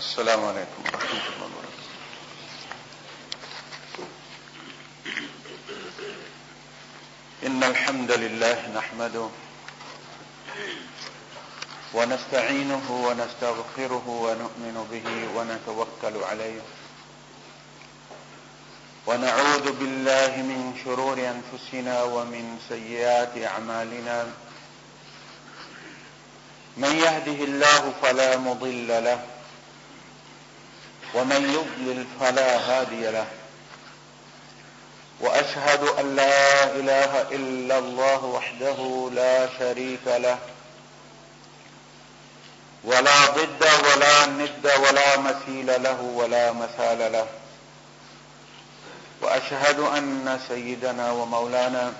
السلام علیکم ورحمۃ اللہ وبرکاتہ۔ إن الحمد لله نحمده ونستعينه ونستغفره ونؤمن به ونتوكل عليه ونعوذ بالله من شرور أنفسنا ومن سيئات أعمالنا من يهده الله فلا مضل له ومن يضلل فلا هادي له. وأشهد أن لا إله إلا الله وحده لا شريك له. ولا ضد ولا ند ولا مثيل له ولا مثال له. وأشهد أن سيدنا ومولانا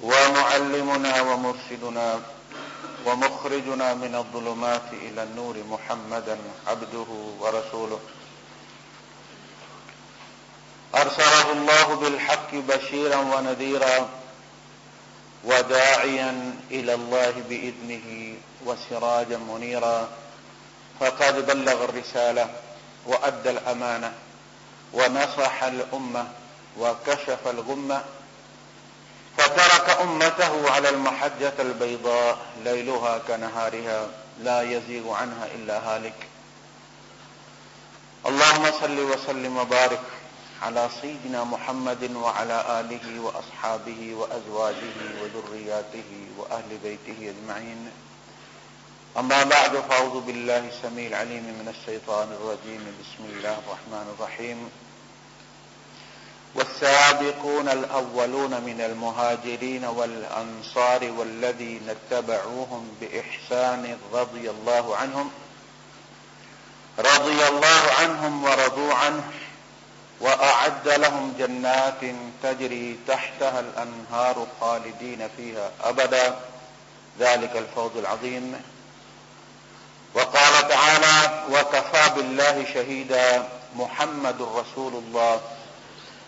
ومعلمنا ومرشدنا ومخرجنا من الظلمات إلى النور محمدا عبده ورسوله. أرسله الله بالحق بشيرا ونذيرا وداعيا إلى الله بإذنه وسراجا منيرا. فقد بلغ الرسالة وأدى الأمانة ونصح الأمة وكشف الغمة فترك أمته على المحجة البيضاء ليلها كنهارها لا يزيغ عنها إلا هالك. اللهم صل وسلم وبارك على سيدنا محمد وعلى آله وأصحابه وأزواجه وذرياته وأهل بيته أجمعين. أما بعد، فأعوذ بالله السميع العليم من الشيطان الرجيم. بسم الله الرحمن الرحيم. والسابقون الأولون من المهاجرين والأنصار والذين اتبعوهم بإحسان رضي الله عنهم، رضي الله عنهم ورضوا عنه، وأعد لهم جنات تجري تحتها الأنهار خالدين فيها أبدا. ذلك الفوز العظيم. وقال تعالى وكفى بالله شهيدا محمد رسول الله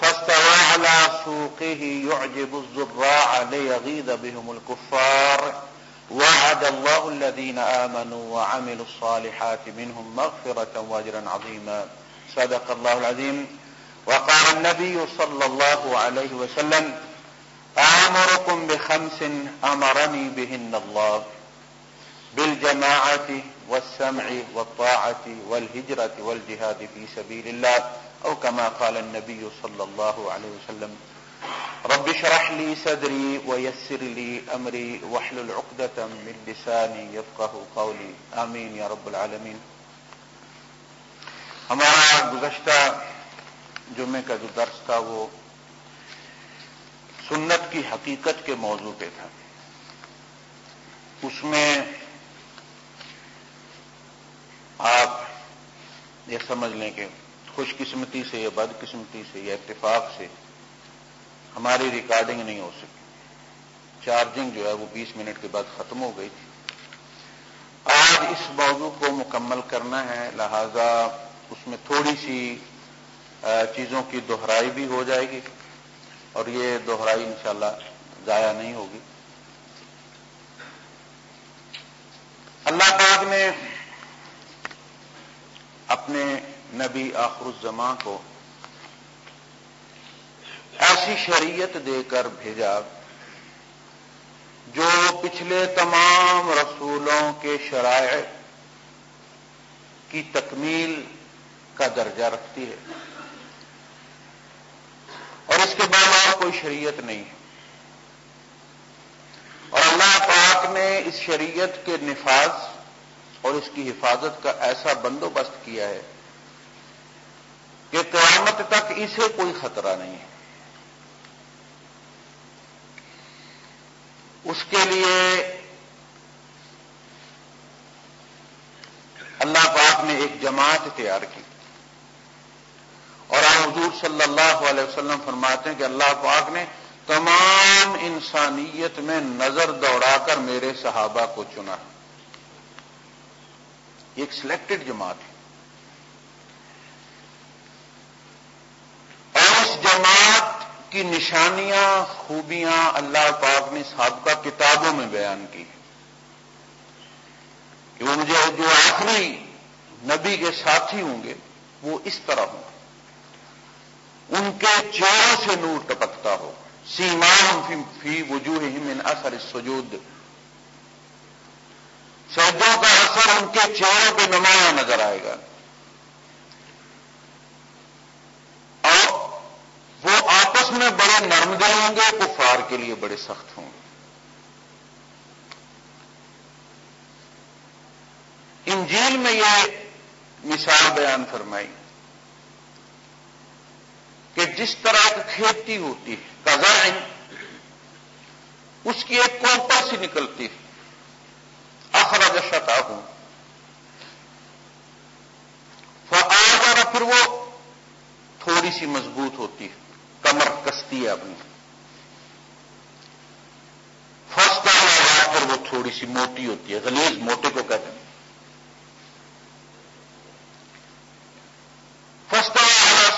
فاستوى على سوقه يعجب الزراع ليغيظ بهم الكفار. وعد الله الذين آمنوا وعملوا الصالحات منهم مغفرة واجرا عظيما. صدق الله العظيم. وقال النبي صلى الله عليه وسلم، آمركم بخمس أمرني بهن الله، بالجماعة والسمع والطاعة والهجرة والجهاد في سبيل الله. أو كما قال النبي صلى الله عليه وسلم، رب شرح لي صدري ويسر لي أمري وحل العقدة من لساني يفقه قولي آمين يا رب العالمين ہمارا گزشتہ جمعے کا جو درس تھا وہ سنت کی حقیقت کے موضوع پہ تھا۔ اس میں آپ یہ سمجھ لیں کہ خوش قسمتی سے یا بد قسمتی سے یا اتفاق سے ہماری ریکارڈنگ نہیں ہو سکی۔ چارجنگ جو ہے وہ بیس منٹ کے بعد ختم ہو گئی تھی۔ آج اس موضوع کو مکمل کرنا ہے، لہذا اس میں تھوڑی سی چیزوں کی دہرائی بھی ہو جائے گی اور یہ دہرائی انشاءاللہ ضائع نہیں ہوگی۔ اللہ پاک نے اپنے نبی آخر الزماں کو ایسی شریعت دے کر بھیجا جو پچھلے تمام رسولوں کے شرائع کی تکمیل کا درجہ رکھتی ہے۔ اور اس کے بعد اور کوئی شریعت نہیں ہے۔ اور اللہ پاک نے اس شریعت کے نفاذ اور اس کی حفاظت کا ایسا بندوبست کیا ہے کہ قیامت تک اسے کوئی خطرہ نہیں ہے۔ اس کے لیے اللہ پاک نے ایک جماعت تیار کی۔ اور حضور صلی اللہ علیہ وسلم فرماتے ہیں کہ اللہ پاک نے تمام انسانیت میں نظر دوڑا کر میرے صحابہ کو چنا۔ ایک سلیکٹڈ جماعت ہے اور اس جماعت کی نشانیاں، خوبیاں اللہ پاک نے سابقہ کتابوں میں بیان کی کہ وہ مجھے جو آخری نبی کے ساتھی ہوں گے، وہ اس طرح ہوں گے۔ ان کے چہروں سے نور ٹپکتا ہو۔ سیمان فی وجوہ من اثر سجود سجدوں کا اثر ان کے چہروں پہ نمایاں نظر آئے گا اور وہ آپس میں بڑے نرم دل ہوں گے، کفار کے لیے بڑے سخت ہوں گے۔ انجیل میں یہ مثال بیان فرمائی کہ جس طرح کی کھیتی ہوتی ہے کزائن اس کی ایک کوپر سی نکلتی ہے اخراج شتا ہوں۔ پھر وہ تھوڑی سی مضبوط ہوتی ہے۔ کمر کستی ہے اپنی۔ فرسٹ پھر وہ تھوڑی سی موٹی ہوتی ہے، غلیظ موٹے کو کہتے ہیں۔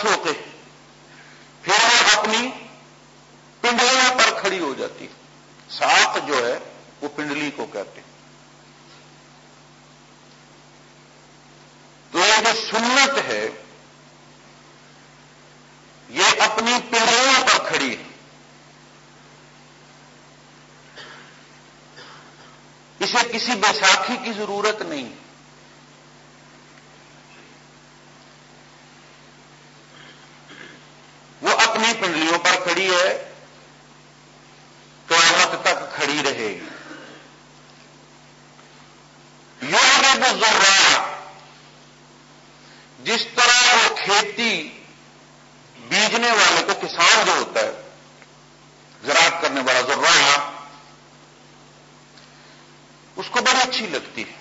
ہوتے پھر وہ اپنی پنڈلیاں پر کھڑی ہو جاتی ساتھ جو ہے، وہ پنڈلی کو کہتے ہیں تو یہ جو سنت ہے یہ اپنی پنڈلیوں پر کھڑی ہے اسے کسی بیساکھی کی ضرورت نہیں۔ وہ اپنی پنڈلیوں پر کھڑی ہے، قیامت تک کھڑی رہے گی۔ یوگ ذرا جس طرح وہ کھیتی بیجنے والے کو کسان جو ہوتا ہے، زراعت کرنے والا ذرا کو بڑی اچھی لگتی ہے۔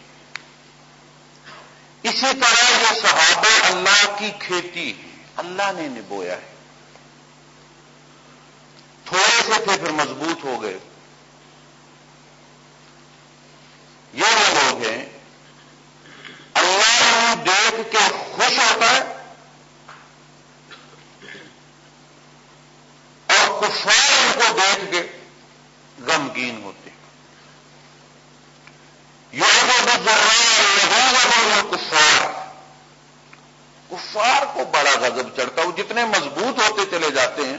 اسی طرح یہ صحابہ اللہ کی کھیتی اللہ نے نبویا ہے۔ تھوڑے سے تھے پھر مضبوط ہو گئے یہ وہ لوگ ہیں اللہ دیکھ کے خوش ہوتا ہے اور کفار کو دیکھ کے غمگین ہوتے کفار کفار کو بڑا غضب جتنے مضبوط ہوتے چلے جاتے ہیں،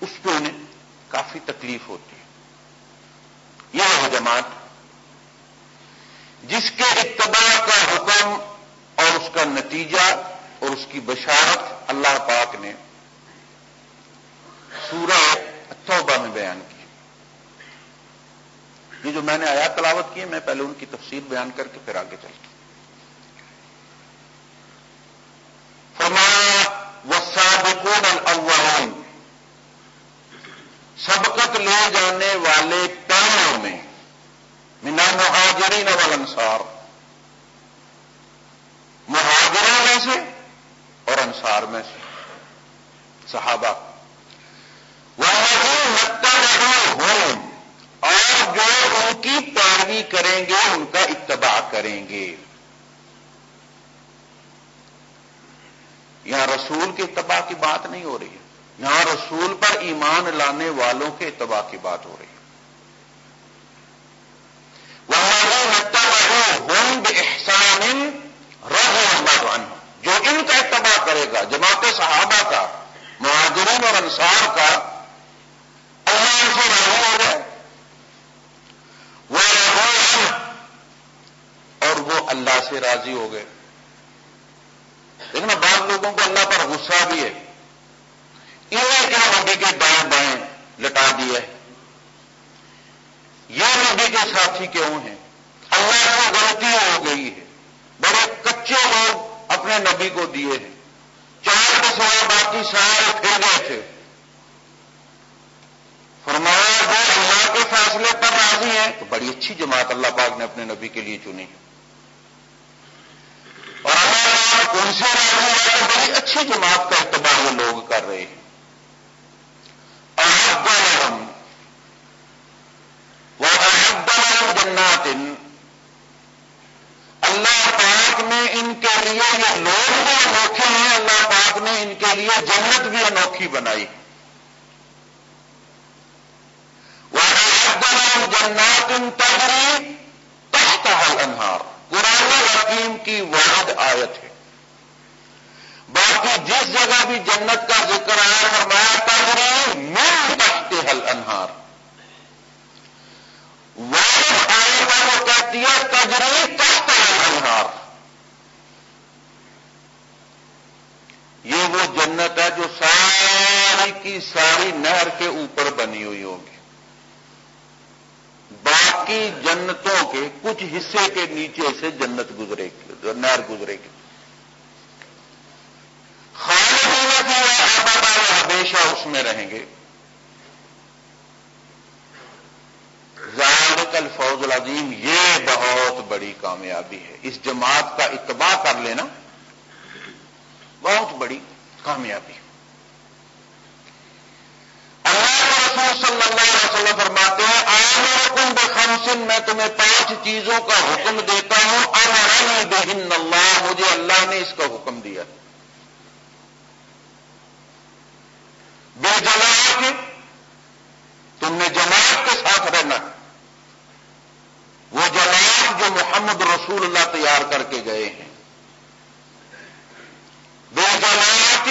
اس پہ انہیں کافی تکلیف ہوتی ہے۔ یہ وہ جماعت جس کے اتباع کا حکم اور اس کا نتیجہ اور اس کی بشارت اللہ پاک نے سورہ توبہ میں بیان کی۔ یہ جو میں نے آیات تلاوت کی میں پہلے ان کی تفصیل بیان کر کے پھر آگے چلتا فرمایا وسابقون الاولون سبقت لے جانے والے پہلوں میں منا مہاجرین والانصار مہاجروں میں سے اور انصار میں سے صحابہ وہ ہوں اور جو ان کی پیروی کریں گے ان کا اتباع کریں گے یہاں رسول کے اتباع کی بات نہیں ہو رہی ہے۔ یہاں رسول پر ایمان لانے والوں کے اتباع کی بات ہو رہی ہے۔ احسان جو ان کا اتباع کرے گا، جماعت صحابہ کا، مہاجرین اور انصار کا، اللہ سے راضی ہو جائے۔ وہ اور وہ اللہ سے راضی ہو گئے۔ لیکن بعض لوگوں کو اللہ پر غصہ بھی ہے۔ انہیں کیا نبی کے دائیں بائیں لٹا دیا ہے۔ یہ نبی کے ساتھی کیوں ہیں؟ اللہ کو غلطی ہو گئی ہے۔ بڑے کچے لوگ اپنے نبی کو دیے ہیں۔ چار کے سوا باقی سارے پھر گئے تھے۔ فرمایا، وہ اللہ کے فیصلے پر راضی ہیں۔ تو بڑی اچھی جماعت اللہ پاک نے اپنے نبی کے لیے چنی۔ اور اللہ کون سی راضی ہے بڑی اچھی جماعت کا اعتبار یہ لوگ کر رہے ہیں۔ وہ جنات. اللہ پاک نے ان کے لیے یہ لوگ بھی انوکھے ہیں، اللہ پاک نے ان کے لیے جنت بھی انوکھی بنائی. وہ جنات تجری تحت انہار قرآن حکیم کی واحد آیت ہے. باقی جس جگہ بھی جنت کا ذکر آیا، فرمایا تجری میں تحت حل انہار واحد آیت وہ کہتی ہے تجری تحت حل انہار یہ وہ جنت ہے جو ساری کی ساری نہر کے اوپر بنی ہوئی ہوگی۔ باقی جنتوں کے کچھ حصے کے نیچے سے جنت گزرے گی نہر گزرے گی۔ ہمیشہ اس میں رہیں گے۔ کل فوج العظیم، یہ بہت بڑی کامیابی ہے۔ اس جماعت کا اتباع کر لینا بہت بڑی کامیابی رسول صلی اللہ علیہ وسلم فرماتے ہیں آمرکم بخمسن، میں تمہیں پانچ چیزوں کا حکم دیتا ہوں۔ امرنی بہن اللہ، مجھے اللہ نے اس کا حکم دیا۔ بے جماعت تم نے جماعت کے ساتھ رہنا۔ وہ جماعت جو محمد رسول اللہ تیار کر کے گئے ہیں۔ بے جماعت،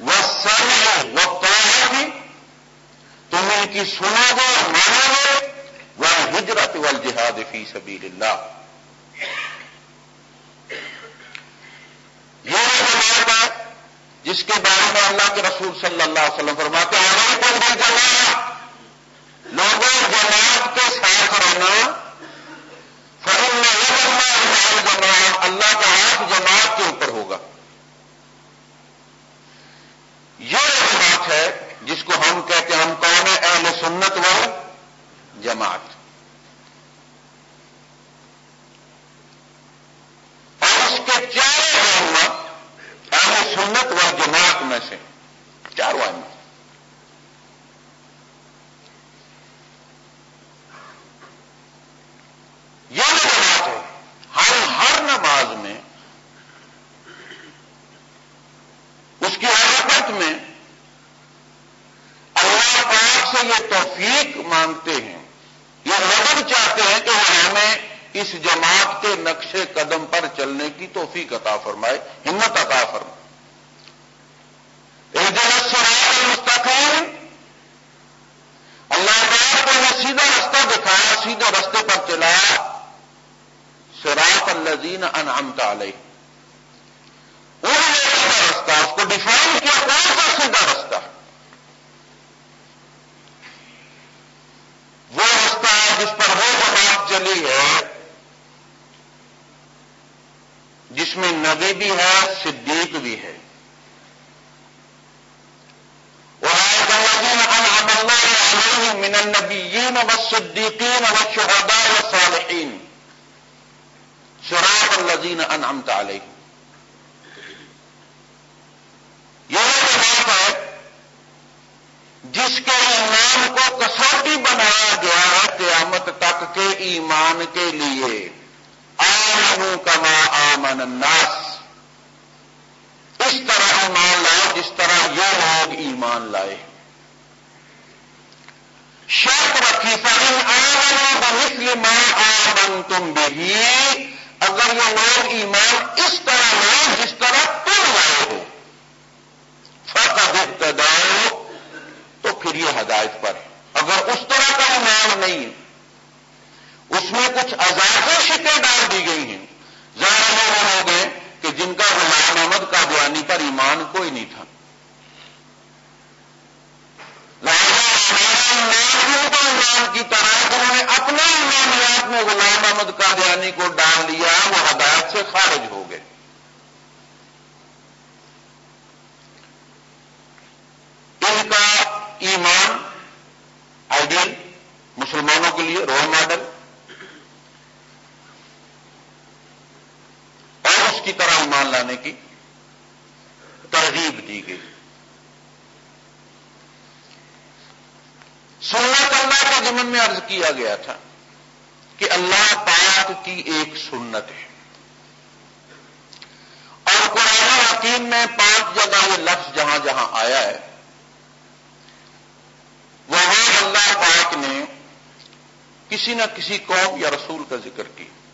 وہ سر وہ تم ان کی سنو گے، مانو گے۔ وہ ہجرت وال جہاد فی سبیل اللہ یہ جماعت ہے جس کے بارے میں اللہ کے رسول صلی اللہ علیہ وسلم فرماتے ہیں بھی جماعت لوگوں جماعت کے ساتھ رہنا فرم میں جماعت اللہ کا ہاتھ جماعت کے اوپر ہوگا۔ یہ جماعت ہے جس کو ہم کہتے ہیں، ہم کون ہیں اہل سنت و جماعت۔ اور اس کے چاروں اہل سنت و جماعت میں سے چاروں آئمہ یہ جماعت ہے ہم ہر نماز میں، اس کی حرکت میں سے یہ توفیق مانگتے ہیں۔ یہ مدد چاہتے ہیں کہ وہ ہمیں اس جماعت کے نقش قدم پر چلنے کی توفیق عطا فرمائے، ہمت عطا فرمائے۔ ایک مستقیم اللہ تعالیٰ کو نے سیدھا رستہ دکھایا، سیدھے رستے پر چلایا۔ سراط الزین انعمت علیہ۔ رستہ، اس کو ڈیفائن کیا، کون سا سیدھا رستہ؟ وہ رستہ جس پر وہ جماعت چلی ہے۔ جس میں نبی بھی ہے، صدیق بھی ہے۔ من النبیین و صدیقین و شہداء و الذین انعمت علیہ یہ جماعت ہے جس کے ایمان کو کسوٹی بنایا گیا ہے قیامت تک کے ایمان کے لیے۔ آمن کما آمن الناس۔ اس طرح ایمان لائے جس طرح یہ لوگ ایمان لائے۔ شرط رکھی فہم آمن بمثل ما آمن تم بھی اگر یہ لوگ ایمان اس طرح لائے جس طرح تم لائے ہو۔ فتح ابتداؤ تو پھر یہ ہدایت پر۔ اگر اس طرح کا ایمان نہیں ہے اس میں کچھ اضافی شکیں ڈال دی گئی ہیں۔ ظاہر ہو گئے کہ جن کا غلام احمد کا پر ایمان کوئی نہیں تھا۔ ایمان کی طرح انہوں نے اپنے ایمانیات میں غلام احمد کا کو ڈال دیا وہ ہدایت سے خارج ہو گئے۔ گیا تھا کہ اللہ پاک کی ایک سنت ہے۔ اور قرآن حکیم میں پانچ جگہ یہ لفظ جہاں جہاں آیا ہے، وہاں اللہ پاک نے کسی نہ کسی قوم یا رسول کا ذکر کیا۔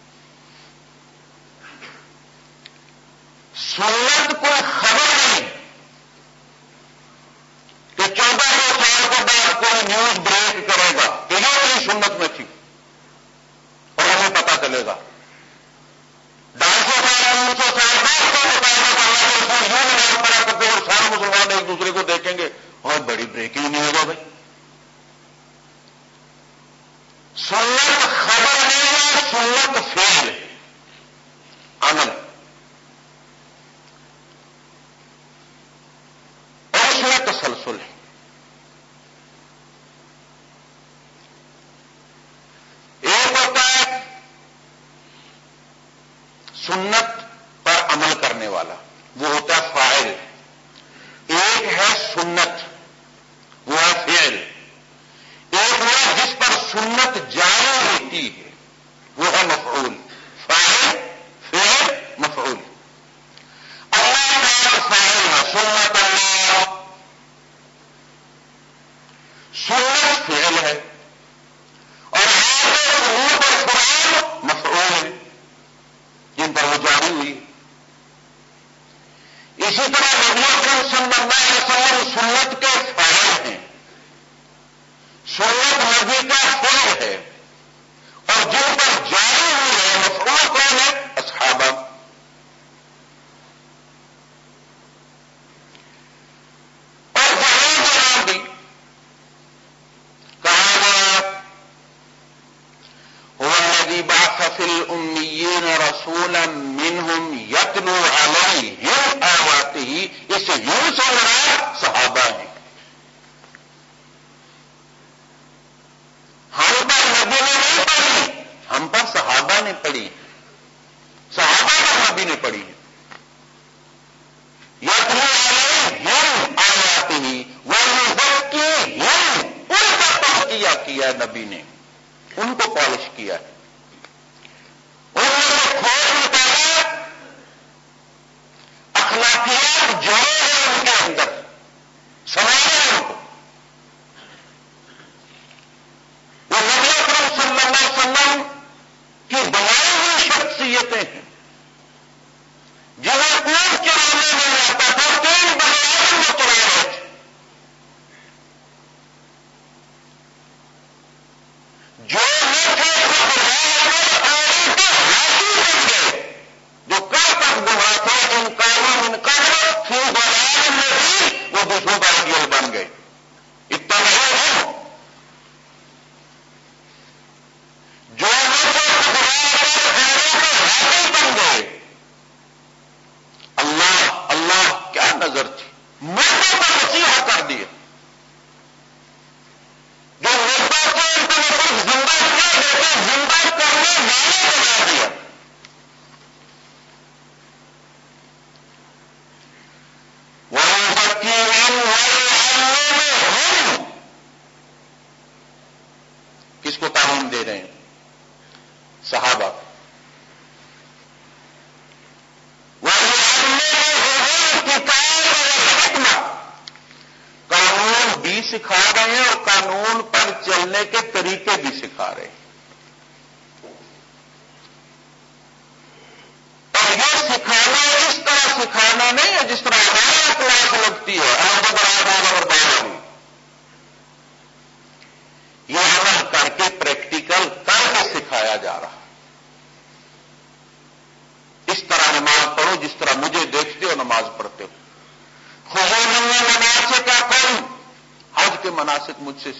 اسی طرح نبی اکرم صلی اللہ علیہ وسلم سنت کے فائل ہیں۔ سنت نبی کا فیل ہے۔ اور جن پر جاری ہوئی ہے مفروض کون ہے، اصحابہ۔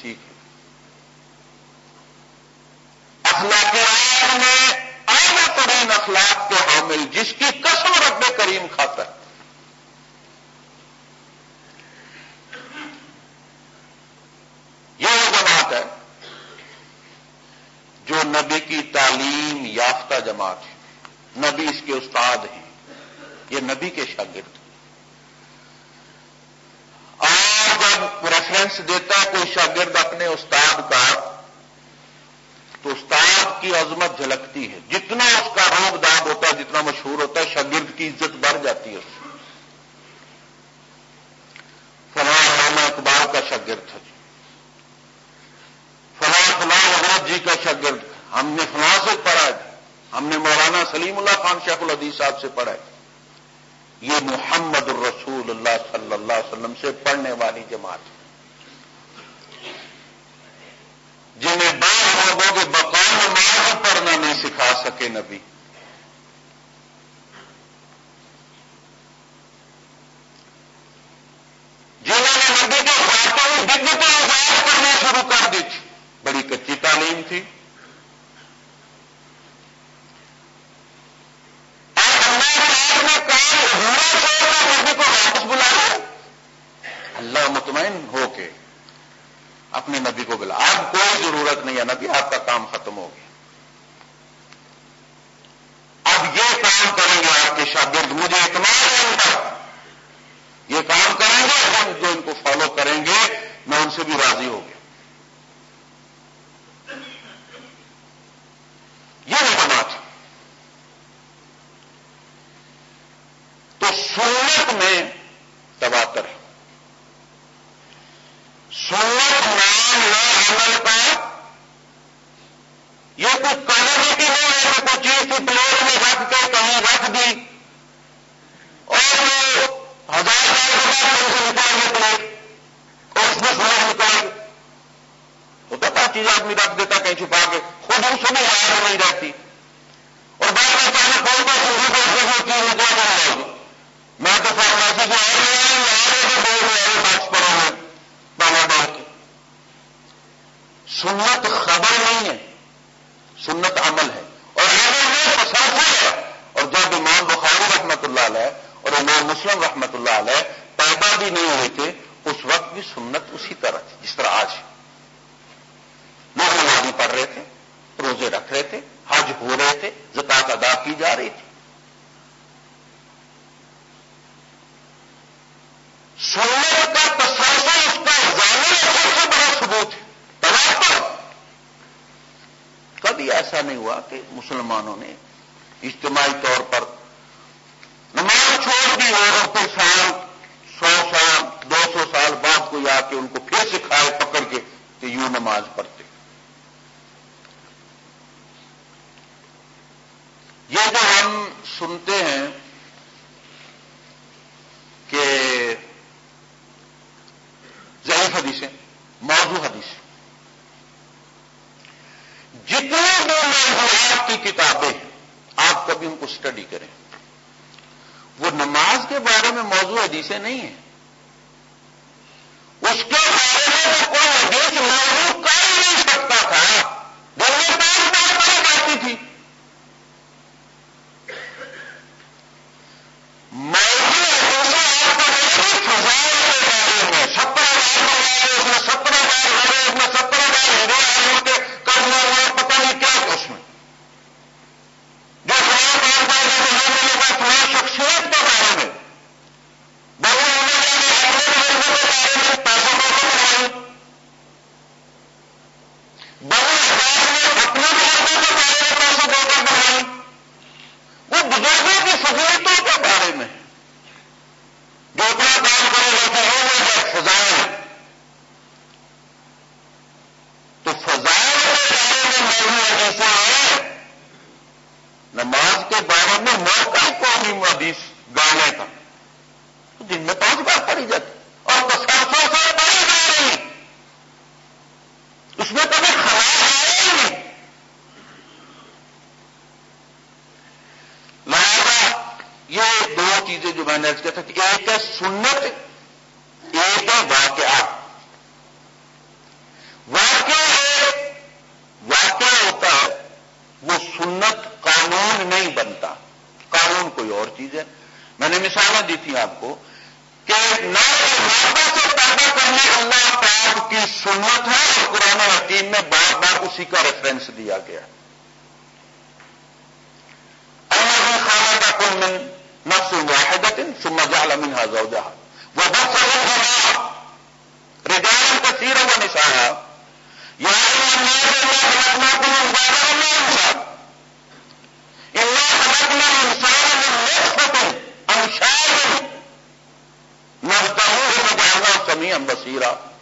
ٹھیک ہے پڑھے یہ محمد الرسول اللہ صلی اللہ علیہ وسلم سے پڑھنے والی جماعت جنہیں بعض لوگوں کے بقول نماز پڑھنا نہیں سکھا سکے نبی۔ روزے رکھ رہے تھے، حج ہو رہے تھے زکات ادا کی جا رہی تھی۔ کا اس کا سب سے بڑا ثبوت ہے۔ کبھی ایسا نہیں ہوا کہ مسلمانوں نے اجتماعی طور پر نماز چھوڑ دی ہو کوئی سال، سو سال، دو سو سال بعد کوئی آ کے ان کو پھر سکھائے، پکڑ کے کہ یوں نماز پڑھ یہ جو ہم سنتے ہیں کہ ضعیف حدیثیں، موضوع حدیث، جتنے بھی موضوعات کی کتابیں آپ کبھی ان کو اسٹڈی کریں، وہ نماز کے بارے میں موضوع حدیثیں نہیں ہیں۔ اس کے بارے میں کوئی حدیث نہیں نے کہ ایک ہے سنت ایک ہے واقعہ واقعہ واقعہ ہوتا ہے، وہ سنت قانون نہیں بنتا۔ قانون کوئی اور چیز ہے۔ میں نے مثالیں دی تھی آپ کو کہ نہ سے پیدا کرنا اللہ پاک کی سنت ہے اور قرآن حکیم میں بار بار اسی کا ریفرنس دیا گیا۔ ہے منها زوجها وبث منهما رجالا كثيرا ونساء يا ايها الناس انا خلقناكم من خلقنا الانسان من نطفه امشاج سميعا بصيرا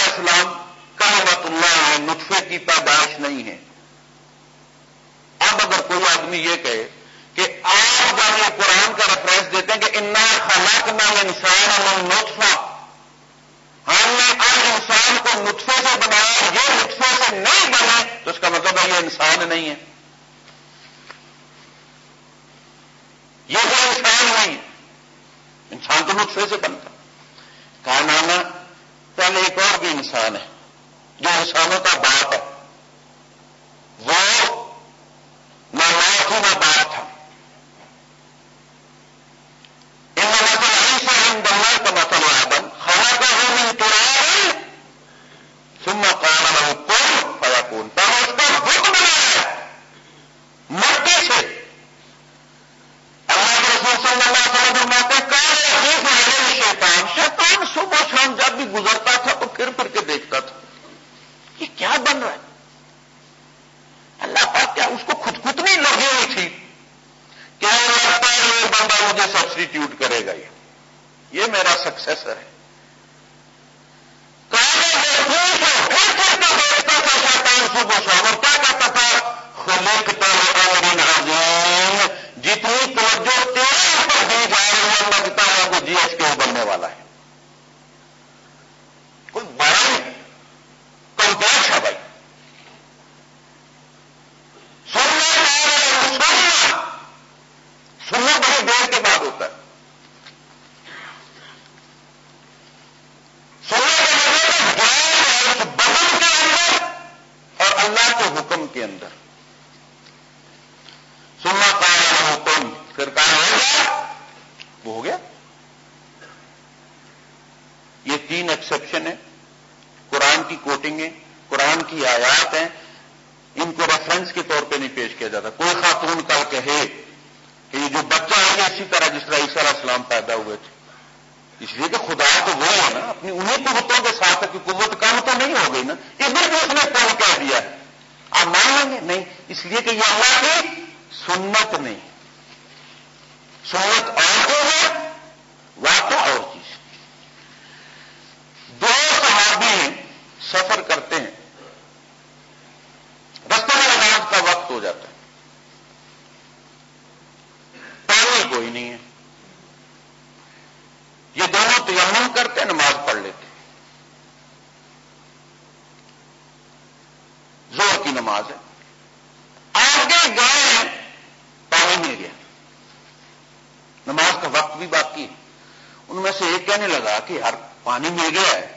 علیہ السلام کا مت اللہ نطفے کی پیدائش نہیں ہے۔ اب اگر کوئی آدمی یہ کہے کہ آپ جب یہ قرآن کا ریفرنس دیتے ہیں کہ انا خلاق نہ انسان اور نطفہ ہم نے اب انسان کو نطفے سے بنایا، یہ نطفے سے نہیں بنے تو اس کا مطلب ہے یہ انسان نہیں ہے۔ یہ جو انسان نہیں انسان تو نطفے سے بنتا۔ کہا نام پہلے ایک اور بھی انسان ہے، جو انسانوں کا باپ ہے۔ وہ نہ لاکھوں کا باپ تھا۔ تین ایکسیپشن ہیں قرآن کی کوٹنگیں قرآن کی آیات ہیں، ان کو ریفرنس کے طور پہ نہیں پیش کیا جاتا۔ کوئی خاتون کا کہے کہ یہ جو بچہ ہے اسی طرح جس طرح عیسیٰ علیہ السلام پیدا ہوئے تھے۔ اس لیے کہ خدا تو وہ ہے نا، اپنی انہیں قوتوں کے ساتھ کی قوت کم تو نہیں ہو گئی نا۔ اس بھی اس نے کم کہہ دیا ہے۔ آپ مان لیں گے؟ نہیں۔ اس لیے کہ یہ اللہ کی سنت نہیں۔ سنت اور ہے، واقعہ اور سفر کرتے ہیں۔ رستے میں اناج کا وقت ہو جاتا ہے۔ پانی کوئی نہیں ہے۔ یہ دونوں تیمم کرتے نماز پڑھ لیتے زور کی نماز ہے۔ آگے گئے، پانی مل گیا۔ نماز کا وقت بھی باقی ہے۔ ان میں سے ایک کہنے لگا کہ یار، پانی مل گیا ہے۔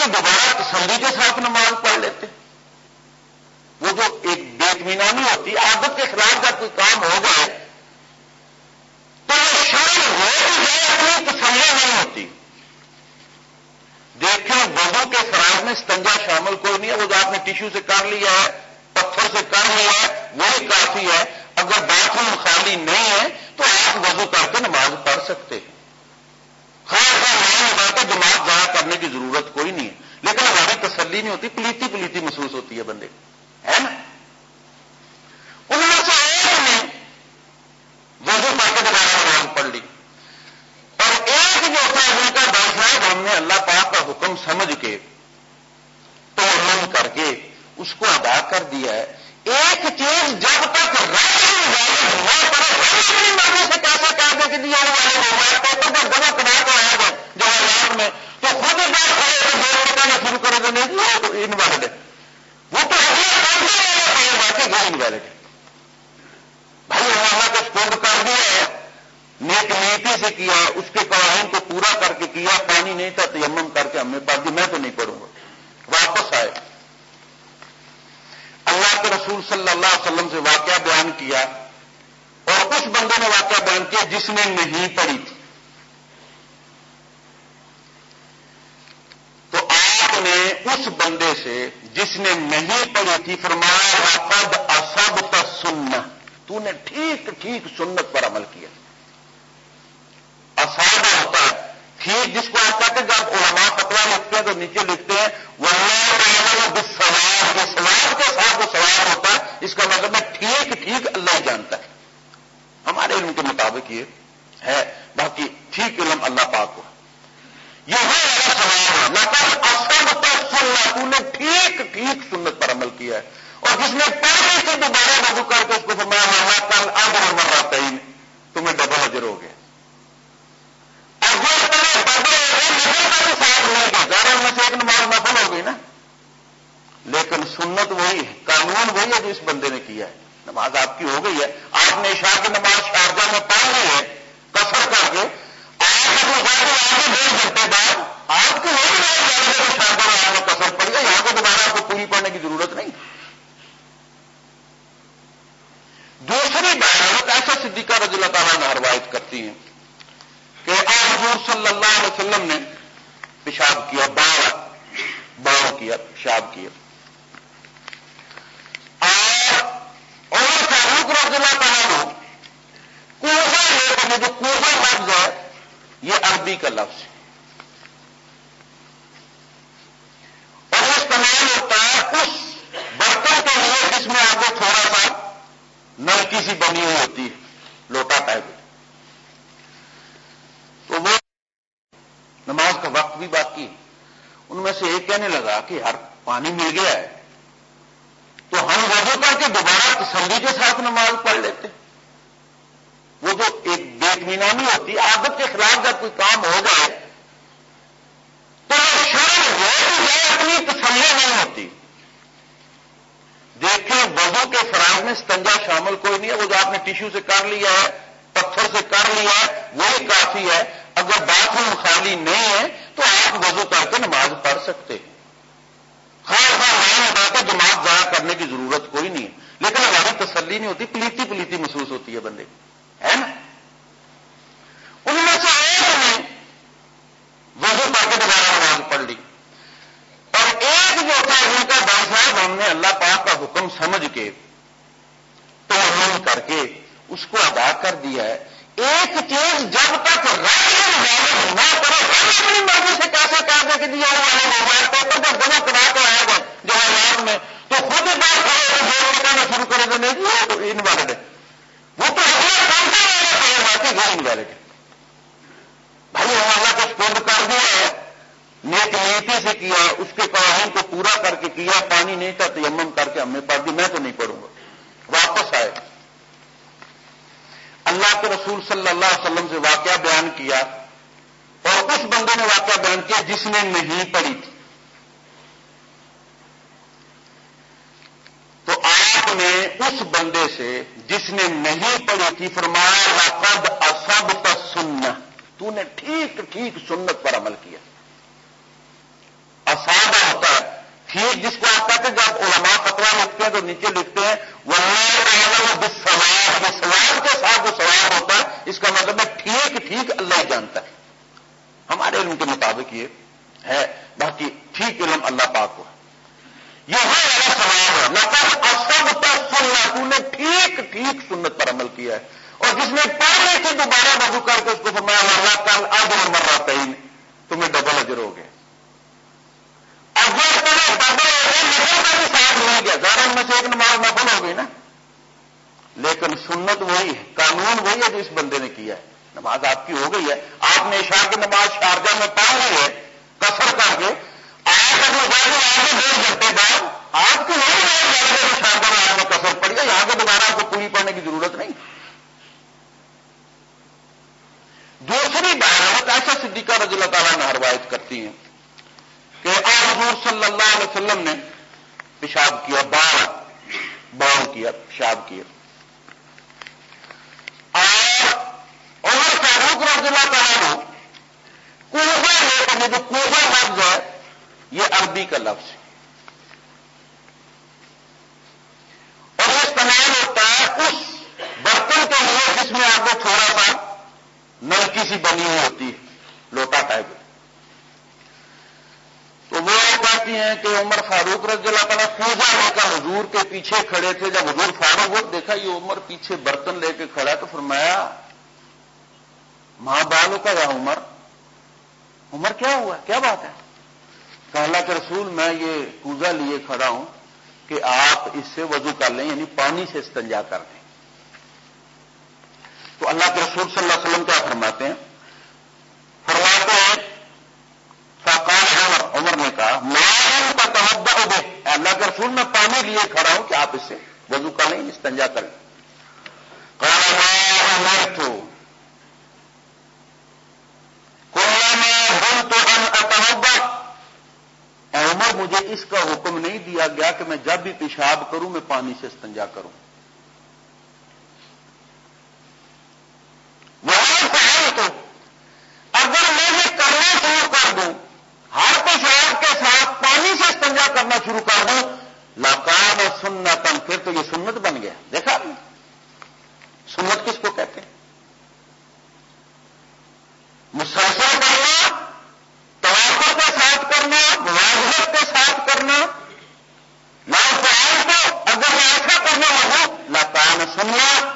کہ دوبارہ تسلی کے ساتھ نماز پڑھ لیتے وہ جو ایک بے اطمینانی ہوتی، عادت کے خلاف کا کوئی کام ہو گئے، تو وہ شامل ہو گئے اپنی تسلی نہیں ہوتی۔ دیکھیں، وضو کے خراب میں استنجا شامل کوئی نہیں ہے وہ جو آپ نے ٹیشو سے کر لیا ہے، پتھر سے کر لیا ہے، وہی کافی ہے۔ اگر باتھ روم خالی نہیں ہے، تو آپ وضو کر کے نماز پڑھ سکتے ہیں۔ تو دماغ ضائع کرنے کی ضرورت کوئی نہیں ہے۔ لیکن ہماری تسلی نہیں ہوتی، پلیتی پلیتی محسوس ہوتی ہے بندے ہے نا؟ ان میں سے ایک نے وضو پڑھ کے دوبارہ نماز پڑھ لی۔ اور ایک جو ہوتا ہے ان کا ڈر صاحب ہم نے اللہ پاک کا حکم سمجھ کے توہم کر کے اس کو ادا کر دیا ہے۔ ایک چیز جب تک رائے سے کیسے کہہ دے کہ دیا ہوا ہے کو تو گردوں کما کو آیا جائے جواہرات میں تو خود اس بات کھڑے شروع کرے گا نہیں، وہ انوالڈ ہے۔ وہ تو واقعی انوالڈ ہے بھائی اللہ کو سپورٹ کر دیا ہے۔ نیک نیتی سے کیا، اس کے قوانین کو پورا کر کے کیا، پانی نہیں تھا، تیمم کر کے ہمیں پڑھ دی، میں تو نہیں پڑھوں گا۔ واپس آئے۔ اللہ کے رسول صلی اللہ علیہ وسلم سے واقعہ بیان کیا اور اس بندے نے واقعہ بیان کیا جس نے نہیں پڑھی۔ تھی تو نے اس بندے سے جس نے نہیں پڑھی تھی فرمایا اصب کا سننا تو نے ٹھیک ٹھیک سنت پر عمل کیا۔ آسان ہوتا ہے ٹھیک جس کو آپ کہتے ہیں جب علماء پتلا لکھتے ہیں تو نیچے لکھتے ہیں وہ سوال سوال کے ساتھ وہ سوال ہوتا ہے، اس کا مطلب ہے ٹھیک ٹھیک اللہ جانتا ہے۔ ہمارے علم کے مطابق یہ ہے، باقی ٹھیک علم اللہ پاک کو۔ یہ ہے۔ سوال ہے نے ٹھیک ٹھیک سنت پر عمل کیا ہے۔ اور جس نے پہلے سے دوبارہ وضو کر کے اس کو فرمایا کل اب نمبر آتا ہی تمہیں ڈبل حجر ہو گیا۔ میں سے ایک نماز نفل ہو گئی نا۔ لیکن سنت وہی ہے، قانون وہی ہے جو اس بندے نے کیا ہے۔ نماز آپ کی ہو گئی ہے۔ آپ نے عشاء کی نماز شارجہ میں پڑھ لی ہے کسر کر کے جو کوزا لفظ ہے یہ عربی کا لفظ ہے۔ اور اس کا نام ہوتا ہے اس برتن کے لیے جس میں آپ کو تھوڑا سا نلکی سی بنی ہوئی ہوتی ہے، لوٹا ٹائپ تو وہ نماز کا وقت بھی باقی ان میں سے ایک کہنے لگا کہ ہر پانی مل گیا ہے، تو ہم وضو کر کے دوبارہ تسلی کے ساتھ نماز پڑھ لیتے۔ وہ جو ایک اطمینانی ہوتی عادت کے خلاف جب کوئی کام ہو جائے، تو شرم اپنی تسلی نہیں ہوتی۔ دیکھیں، وضو کے فراغ میں ستنجا شامل کوئی نہیں ہے وہ جو آپ نے ٹیشو سے کر لیا ہے، پتھر سے کر لیا ہے وہی کافی ہے۔ اگر باتھ روم خالی نہیں ہے، تو آپ وضو کر کے نماز پڑھ سکتے خاص خاص بات ہے دماغ ضائع کرنے کی ضرورت کوئی نہیں ہے۔ لیکن ہماری تسلی نہیں ہوتی، پلیتی پلیتی محسوس ہوتی ہے بندے ہے نا ان میں سے ایک نے وضو کر کے دوبارہ نماز پڑھ لی۔ اور ایک جو تھا، ان کا صاحب، ہم نے اللہ پاک کا حکم سمجھ کے تو کر کے اس کو ادا کر دیا ہے۔ ایک چیز جب تک نہ کرو اپنی مرضی سے کیسے کہہ دیں کہ جی آنے والے موبائل پیپر پر جمع کرا کے آیا گئے جواہرات میں، تو خود ہی بات کرے گا شروع کرے گا نہیں، وہ انوالڈ ہے۔ وہ تو واقعی غیر انوالڈ ہے بھائی، ہم اللہ کو سپورٹ کر دیا ہے نیک نیتی سے کیا، اس کے قوانین کو پورا کر کے کیا، پانی نہیں تھا، تیمم کر کے ہم نے پڑھ دی، میں تو نہیں پڑھوں گا۔ واپس آئے۔ اللہ کے رسول صلی اللہ علیہ وسلم سے واقعہ بیان کیا اور اس بندے نے واقعہ بیان کیا جس نے نہیں پڑھی تھی۔ تو آپ نے اس بندے سے جس نے نہیں پڑھی تھی فرمایا قد اصب کا تو نے ٹھیک ٹھیک سنت پر عمل کیا اسادہ ہوتا ہے ٹھیک جس کو آپ کہتے ہیں جب علماء فتوا لکھتے ہیں تو نیچے لکھتے ہیں وہ سوال سوال کے ساتھ جو سوال ہوتا ہے، اس کا مطلب ہے ٹھیک ٹھیک اللہ جانتا ہے۔ ہمارے علم کے مطابق یہ ہے، باقی ٹھیک علم اللہ پاک کو یہ ہے سوال ہے۔ نقل تو نے ٹھیک ٹھیک سنت پر عمل کیا ہے۔ اور جس نے پہلے سے دوبارہ وضو کر کے اس کو فرمایا اللہ کل اب نمبر آتا ہی تمہیں ڈبل اجر ہو گیا۔ نماز نفل ہو گئی نا لیکن سنت وہی ہے، قانون وہی ہے جو اس بندے نے کیا ہے۔ نماز آپ کی ہو گئی ہے۔ آپ نے عشاء کی نماز شارجہ میں پڑھ لی ہے کسر کر کے آپ اپنے آپ نے ڈیڑھ گھنٹے بعد آپ کی نہیں شارجہ میں آپ نے کسر پڑی ہے۔ یہاں کے دوبارہ آپ کو پوری پڑھنے کی ضرورت نہیں۔ دوسری بات ایسا صدیقہ رضی اللہ تعالیٰ نے روایت کرتی ہیں۔ کہ حضور صلی اللہ علیہ وسلم نے پیشاب کیا بار بال کیا، پیشاب کیا۔ اور فاروق رضی اللہ تعالیٰ نے کوزا ہے یعنی جو کوزا لفظ ہے، یہ عربی کا لفظ ہے۔ اور یہ استعمال ہوتا ہے اس برتن کے لیے جس میں آپ کو تھوڑا سا نلکی سی بنی ہوئی ہوتی ہے، لوٹا ٹائپ۔ تو وہ کہتی ہیں کہ عمر فاروق رضی اللہ تعالیٰ پوجا لے کر حضور کے پیچھے کھڑے تھے، جب حضور فاروق ہو دیکھا یہ عمر پیچھے برتن لے کے کھڑا تو فرمایا، ماں بالوں کا یا عمر؟ عمر کیا ہوا؟ کیا بات ہے؟ کہ اللہ کے رسول، میں یہ پوزا لیے کھڑا ہوں کہ آپ اس سے وضو کر لیں یعنی پانی سے استنجا کر دیں۔ تو اللہ کے رسول صلی اللہ علیہ وسلم کیا فرماتے ہیں؟ فرماتے ہیں عمر نے کہا، میں کا تمبا دے۔ اللہ کے رسول، میں پانی لیے کھڑا ہوں کہ آپ اس سے وضو کر لیں، استنجا کریں تو عمر، مجھے اس کا حکم نہیں دیا گیا کہ میں جب بھی پیشاب کروں، میں پانی سے استنجا کروں۔ وہاں تو اگر میں یہ کرنا شروع کر دوں ہر پیشاب کے ساتھ پانی سے استنجا کرنا شروع کر دوں۔ لاکار اور سننا تن پھر تو یہ سنت بن گیا۔ دیکھا؟ سنت کس کو کہتے ہیں؟ مسلسل کرنا، توقع کے ساتھ کرنا مواضح کے ساتھ کرنا۔ لاپرواہی کو اگر میں ایسا کرنے لگوں لاکان سننا،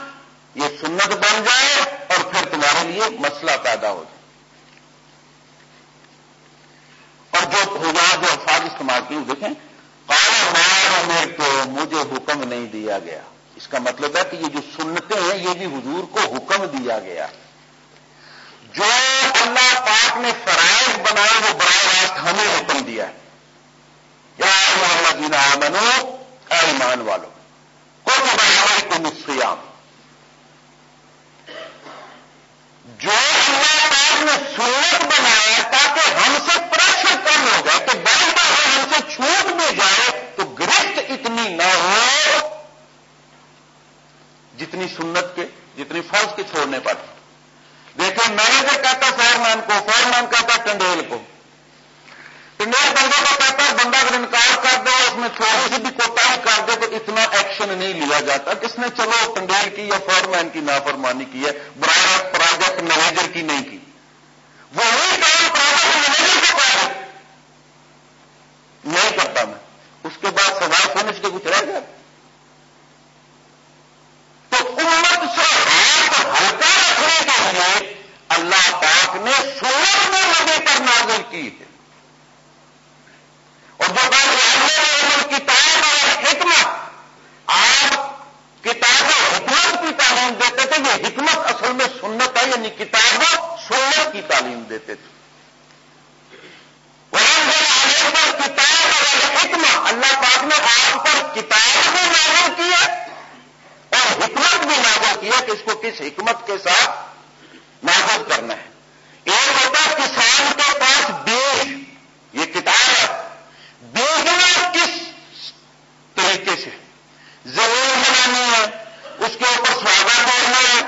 یہ سنت بن جائے اور پھر تمہارے لیے مسئلہ پیدا ہو جائے۔ اور جو خدا جو افاد استعمال کی دیکھیں کالا میں تو مجھے حکم نہیں دیا گیا۔ اس کا مطلب ہے کہ یہ جو سنتے ہیں، یہ بھی حضور کو حکم دیا گیا۔ جو اللہ پاک نے فرائض بنایا وہ براہ راست ہمیں حکم دیا ہے۔ یا محمد دینا بنو ایمان والو کو بنانے کو مسیام جو اللہ پاک نے سنت بنایا تاکہ ہم سے پریشر کم ہو جائے کہ بار بار ہم سے چھوٹ بھی جائے تو گرفت اتنی نہ ہو جتنی سنت کے جتنی ہونے پر۔ دیکھیں مینیجر کہتا فائر مین کو فائر مین کہتا ٹنڈیل کو۔ ٹنڈیل بندے کو کہتا بندہ اگر انکار کر دے، اس میں تھوڑی سی بھی کوتا کر دے، تو اتنا ایکشن نہیں لیا جاتا۔ کس نے چلو، ٹنڈیل کی یا فائر مین کی نافرمانی کی ہے برائے پروجیکٹ مینیجر کی نہیں کی وہی کام پروجیکٹ مینیجر کو کر نہیں کرتا میں اس کے بعد سوال فنش کے کچھ رہ گیا تو امت سے ہاتھ ہلکا رکھنے کے لیے اللہ پاک نے سورج میں لگے پر نازل کی ہے اور جو بات کتاب اور حکمت آپ کتاب و حکمت کی تعلیم دیتے تھے یہ حکمت اصل میں سنت ہے یعنی کتاب و سنت کی تعلیم دیتے تھے پر کتاب اور حکمت اللہ پاک نے آپ پر کتاب بھی نازل کی ہے اور حکمت بھی نازل کی ہے کہ اس کو کس حکمت کے ساتھ نافذ کرنا ہے ایک ہوتا کسان کے پاس بیج یہ کتاب ہے بیجنا کس طریقے سے زمین بنانی ہے اس کے اوپر سواگا کرنا ہے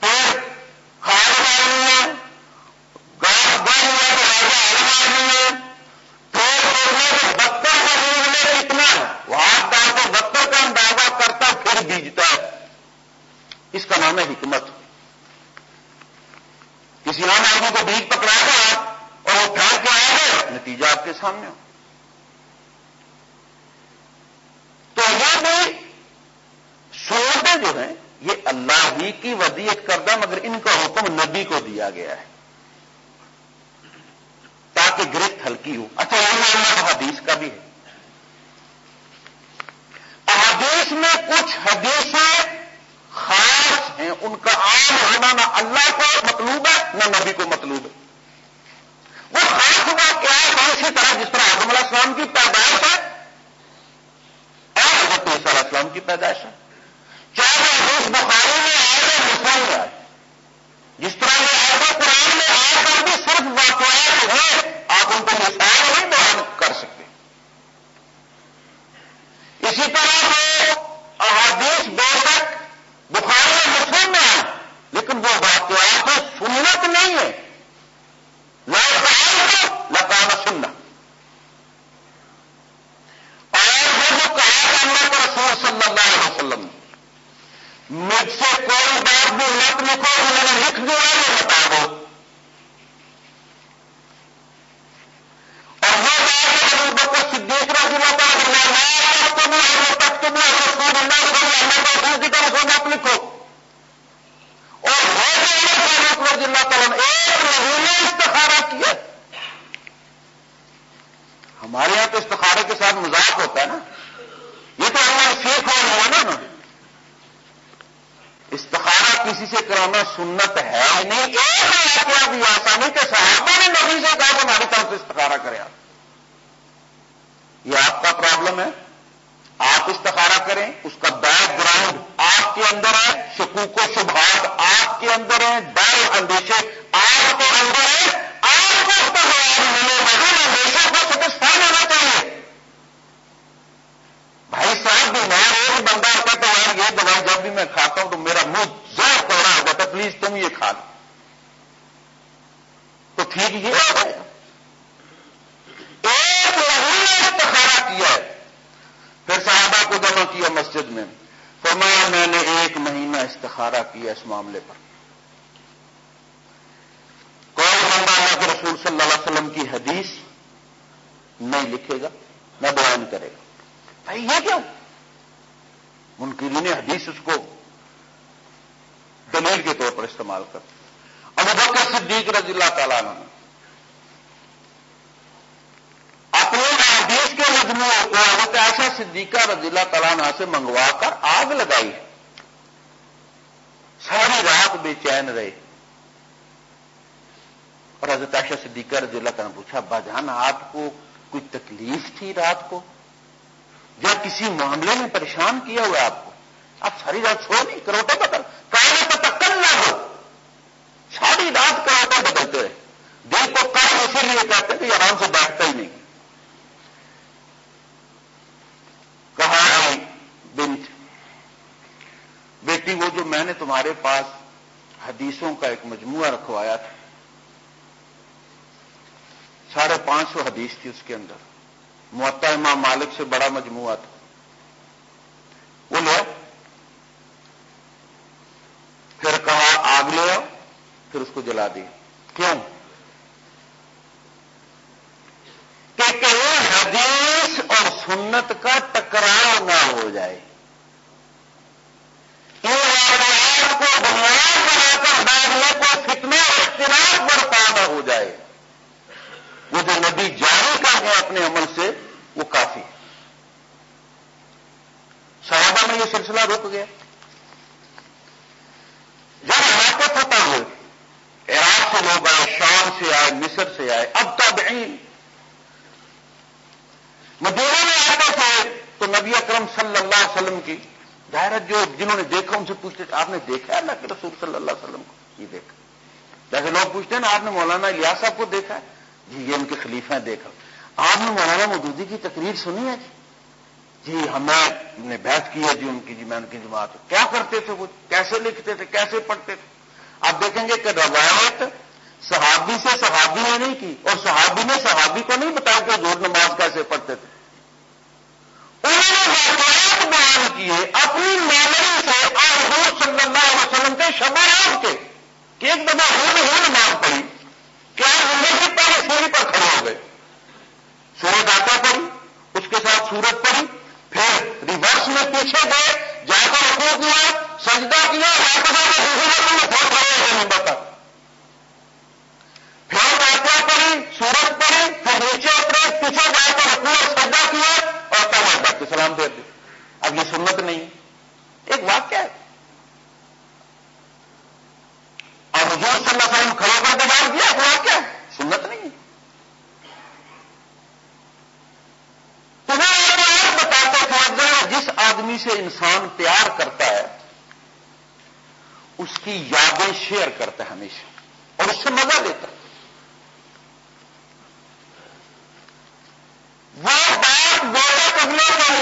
پھر کھاد مارنی ہے گاس بن ہے راجا ہل مارنی ہے پھر بتر کا بیجنے کتنا ہے وہ ہاتھ ڈال کر بتر کا اندازہ کرتا پھر بیجتا ہے اس کا نام ہے حکمت کسی عام آدمی کو بیج پکڑا گیا اور وہ پھینک کے آیا گیا نتیجہ آپ کے سامنے ہو تو یہ بھی سوتے جو ہیں یہ اللہ ہی کی ودیت کردہ مگر ان کا حکم نبی کو دیا گیا ہے۔ تاکہ گرفت ہلکی ہو۔ اچھا یہ حدیث کا بھی ہے۔ حدیث میں کچھ حدیثیں خاص ہیں، ان کا عام ہونا نہ اللہ کو مطلوب ہے، نہ نبی کو مطلوب ہے۔ وہ خاص ہوا کیا ہے اسی طرح جس طرح آدم علیہ السلام کی پیدائش ہے، اور حضرت علیہ السلام کی پیدائش ہے۔ چاہے اس بخاری میں آئے گا مسلم میں جس طرح یہ آئے گا قرآن میں آئے کر بھی صرف واقعات ہیں، آپ ان کو مثال نہیں بیان کر سکتے۔ اسی طرح وہ احادیث بے تک بخار مسلم میں ہیں، لیکن وہ واقعات سنت نہیں ہے لکان سننا اور وہ جو کہا اللہ کا رسول صلی اللہ مجھ سے کوئی بات بھی مت لکھو، میں نے لکھ دیا وہ بتا دو اور وہ بات ابو بکر صدیق رضی اللہ تعالیٰ کو بھی تک تم رسول اللہ صلی اللہ علیہ وسلم مت لکھو۔ اور وہ رضی اللہ تعالیٰ نے ایک مہینے استخارہ کیا۔ ہمارے یہاں تو استخارے کے ساتھ مذاق ہوتا ہے نا۔ یہ تو ہمارا سیکھ ہوا نا۔ استخارہ کسی سے کرانا سنت ہے نہیں ایک واقعہ بھی آسانی کے صحابہ نے نبی سے کہا کہ ہماری طرف سے استخارہ کرے آپ۔ یہ آپ کا پرابلم ہے۔ آپ استخارہ کریں، اس کا بیک گراؤنڈ آپ کے اندر ہے، شکوک و شبہات آپ کے اندر ہیں ڈر اندیشے آپ کے اندر ہے آپ کو ملے اندیشہ کو سیٹسفائی ہونا چاہیے۔ بھائی صاحب بیمار ہے بندہ آتا تو یار یہ دوائی جب بھی میں کھاتا ہوں تو میرا منہ زور پڑا ہوتا تھا پلیز تم یہ کھا لو۔ تو ٹھیک یہ ہو گیا۔ ایک مہینے استخارہ کیا ہے۔ پھر صحابہ کو جمع کیا مسجد میں۔ فرمایا، میں نے ایک مہینہ استخارہ کیا اس معاملے پر۔ کون بندہ اللہ کے رسول صلی اللہ علیہ وسلم کی حدیث نہیں لکھے گا، نہ بیان کرے گا۔ بھائی، یہ کیوں منکرین حدیث اس کو دلیل کے طور پر استعمال کر ابو بکر صدیق رضی اللہ تعالیٰ نے اپنے حدیث کے مجموعے کو حضرت ایسا صدیقہ رضی اللہ تعالیٰ سے منگوا کر آگ لگائی ساری رات بے چین رہے۔ اور حضرت عائشہ صدیقہ رضی اللہ تعالیٰ نے پوچھا باجان آپ کو کوئی تکلیف تھی رات کو؟ یا کسی معاملے میں پریشان کیا ہوا آپ کو؟ آپ ساری رات سو نہیں کروٹے بدل کہنے تو نہ ہو۔ ساری رات کروٹے بدلتے رہے دل کو کام اسی لیے کہتے کہ آرام سے بیٹھتا ہی نہیں۔ کہا بنت، بیٹی، وہ جو میں نے تمہارے پاس حدیثوں کا ایک مجموعہ رکھوایا تھا۔ ساڑھے پانچ سو حدیث تھی اس کے اندر۔ معتا امام مالک سے بڑا مجموعہ تھا۔ وہ لو پھر کہا آگ لے پھر اس کو جلا دیا کیوں؟ کہ کہیں حدیث اور سنت کا ٹکراؤ نہ ہو جائے۔ ان کو بنیاد بنا کر بعد میں کوئی فتنا اور اختلاف برپا نہ ہو جائے۔ وہ جو نبی جاری کا ہے اپنے عمل سے، وہ کافی۔ صحابہ میں یہ سلسلہ رک گیا جب علاقے فتح ہوئے عراق سے لوگ آئے شام سے آئے مصر اب تب مدینہ میں آتے تھے تو نبی اکرم صلی اللہ علیہ وسلم کی دائرت جو جنہوں نے دیکھا، ان سے پوچھتے آپ نے دیکھا اللہ کے رسول صلی اللہ علیہ وسلم کو؟ یہ دیکھا۔ جیسے لوگ پوچھتے ہیں نا آپ نے مولانا الیاس صاحب کو دیکھا جی یہ ان کے خلیفہ دیکھا۔ آپ نے مولانا مودودی کی تقریر سنی ہے؟ جی جی ہمیں نے بحث کی ہے جی ان کی جی میں ان کی جماعت۔ کیا کرتے تھے وہ؟ کیسے لکھتے تھے؟ کیسے پڑھتے تھے؟ آپ دیکھیں گے کہ روایت صحابی سے صحابی نے نہیں کی اور صحابی نے صحابی کو نہیں بتایا کہ زور نماز کیسے پڑھتے تھے۔ انہوں نے واقعات بیان کیے اپنی میموری سے اور حضور صلی اللہ علیہ وسلم کے شباب کے کہ ایک دفعہ ہم نے نماز پڑھی، کیا ہمیں سے پہلے سوری پر کھڑے ہو گئے؟ سورج آتا پڑی اس کے ساتھ سورج پڑی پھر ریورس میں پیچھے گئے جا کر رکو کیا سجدہ کیا میں پھر کھڑے ہوئے نمبر تک پھر واقعہ پڑی سورج پڑی پھر نیچے اترے پیچھے جا کر رکو اور کیا اور تب آتا کے سلام دے دی اب یہ سنت نہیں۔ ایک واقعہ ہے۔ اور حضور صلی اللہ علیہ وسلم کھڑا کر کے بیان کیا اخلاق کیا سنت نہیں۔ ہے تمہیں اور بتاتے تھے جس آدمی سے انسان پیار کرتا ہے، اس کی یادیں شیئر کرتا ہے ہمیشہ اور اس سے مزہ دیتا ہے۔ وہ بات گوڑا کرنے کے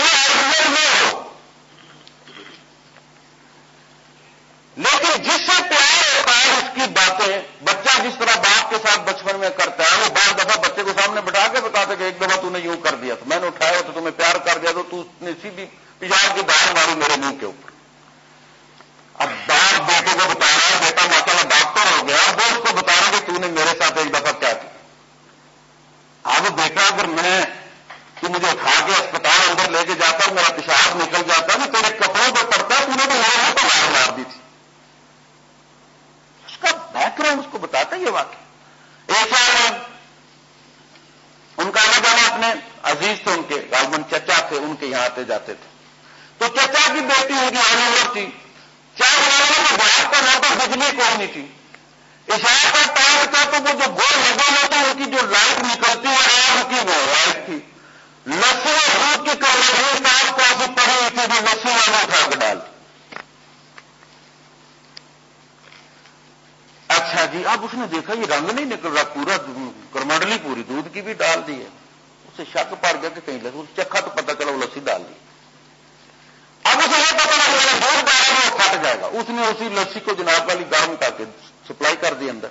جناب والی گرم کر کے سپلائی کر دی اندر۔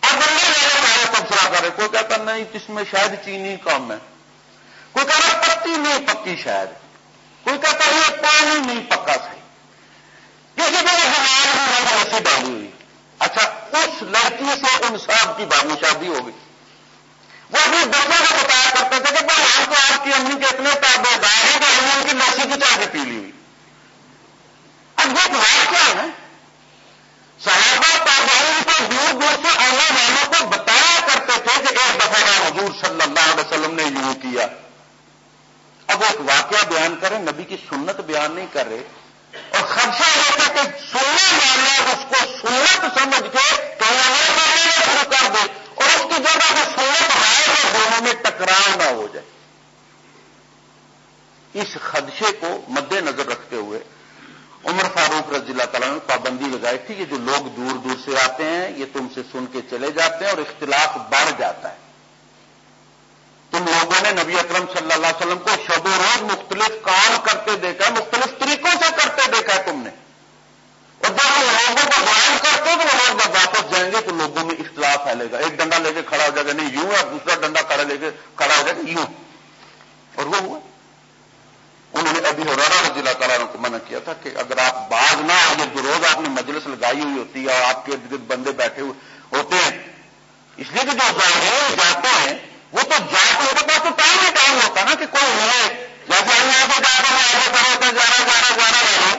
اب بندے تبصرہ کر رہے کوئی کہتا نہیں، جس میں شاید چینی کم ہے۔ کوئی کہہ رہا پتی نہیں پکی شاید۔ کوئی کہتا یہ پانی نہیں پکا صحیح۔ کسی کو لسی ڈالی ہوئی۔ اچھا اس لڑکی سے ان صاحب کی بات شادی ہو گئی۔ وہ اپنے بچوں کو بتایا کرتے تھے کہ بھائی ہم کو آپ کی امی کے اتنے تابے دار ہیں کہ ہم نے ان کی لسی کی چاہ پی لی ہوئی۔ اب یہ بات کیا ہے؟ صحابہ تابعین کو دور دور سے آنے والوں کو بتایا کرتے تھے کہ ایک دفعہ حضور صلی اللہ علیہ وسلم نے یوں کیا۔ اب ایک واقعہ بیان کریں، نبی کی سنت بیان نہیں کر رہے۔ اور خدشہ ہوتا کہ سننے والا اس کو سنت سمجھ کے شروع کر دے۔ اور اس کی جگہ کو سنت آئے تو دونوں میں ٹکراؤ نہ ہو جائے۔ اس خدشے کو مد نظر رکھتے ہوئے عمر فاروق رضی اللہ تعالیٰ نے پابندی لگائی تھی کہ جو لوگ دور دور سے آتے ہیں، یہ تم سے سن کے چلے جاتے ہیں اور اختلاف بڑھ جاتا ہے۔ تم لوگوں نے نبی اکرم صلی اللہ علیہ وسلم کو شب و روز مختلف کام کرتے دیکھا ہے مختلف طریقوں سے کرتے دیکھا ہے تم نے۔ اور جب ہم لوگوں کو بیان کرتے تو وہ لوگ جب واپس جائیں گے تو لوگوں میں اختلاف پھیلے گا۔ ایک ڈنڈا لے کے کھڑا ہو جائے گا، نہیں، یوں ہے، دوسرا ڈنڈا کھڑا لے کے کھڑا ہو جائے گا، یوں۔ اور وہ ہوا۔ انہوں نے ابھی ہورارا رضی اللہ تعالیٰ کو منع کیا تھا کہ اگر آپ باغ نہ آئے جو روز آپ نے مجلس لگائی ہوئی ہوتی ہے اور آپ کے ارد گرد بندے بیٹھے ہوئے ہوتے ہیں، اس لیے کہ جو ظاہر جاتے ہیں، وہ تو جاتے ہوتے پاس تو ٹائم ہی ٹائم ہوتا نا کہ کوئی ملے جیسے ہم یہاں پہ جاتے ہیں، آگے کرو تو جانا جانا جانا رہے۔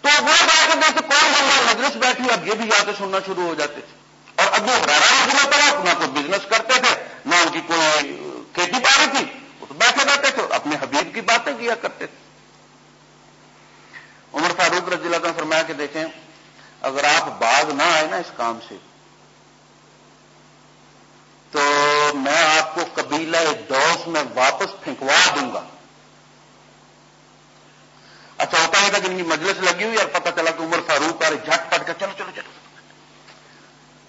تو وہ جا کے جیسے کون بندہ مجلس بیٹھی، اب یہ بھی جا کے سننا شروع ہو جاتے تھے۔ اور ابھی ہرارا رکھنا پڑا نہ کوئی بزنس کرتے تھے، نہ ان کی کوئی کھیتی باڑی تھی بیٹھے بیٹھے تھے اپنے حبیب کی باتیں کیا کرتے تھے۔ عمر فاروق رضی اللہ عنہ فرمایا کہ دیکھیں، اگر آپ باغ نہ آئے نا اس کام سے، تو میں آپ کو قبیلہ دوس میں واپس پھینکوا دوں گا۔ اچھا ہوتا ہے کہ ان کی مجلس لگی ہوئی اور پتہ چلا کہ عمر فاروق آ رہے جھٹ پٹ کے، چلو چلو چلو۔